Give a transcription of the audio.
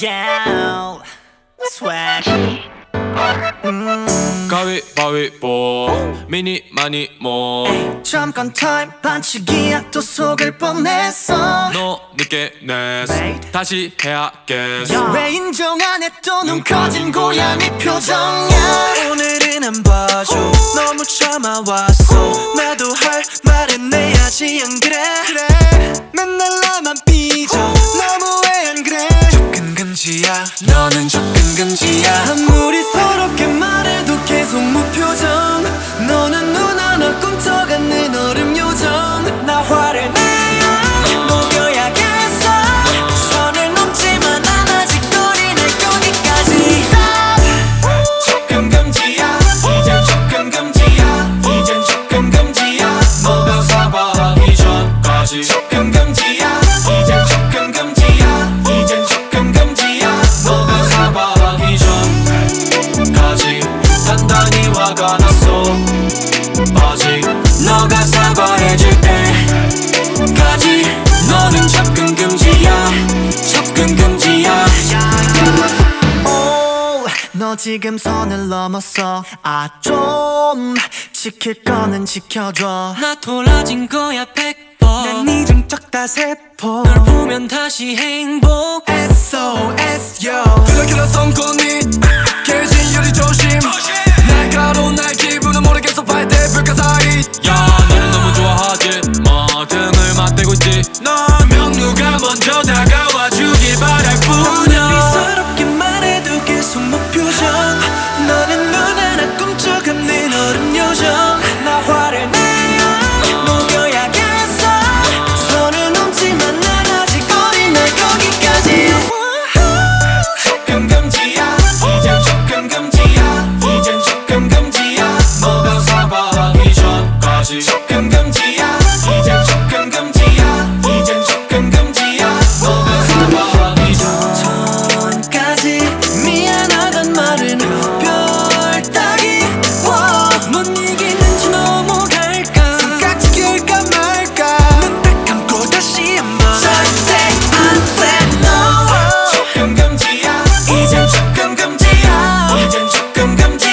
Yeah, swag. 가위바위보 미니 많이 뭐 잠깐 타임 반칙이야 또 속을 뻔했어. 너 늦게 냈어. 다시 해야겠어 왜 인정 안 해 또 눈 커진 고양이 표정이야. 오늘은 접근 금지야. 이젠 접근 금지야. 이젠 접근 금지야. 너가 사과하기 전까지 단단히 화가 났어. 아직 너가 사과해줄 때까지 너는 접근 금지야. 접근 금지야. 오, 너 지금 선을 넘었어. 아, 좀 지킬 거는 지켜줘. 나 돌아진 거야 백번 난이름 적다 세포. 널 보면 다시 행복 SOS, yo. 성공이 깨진 요리 조심 감감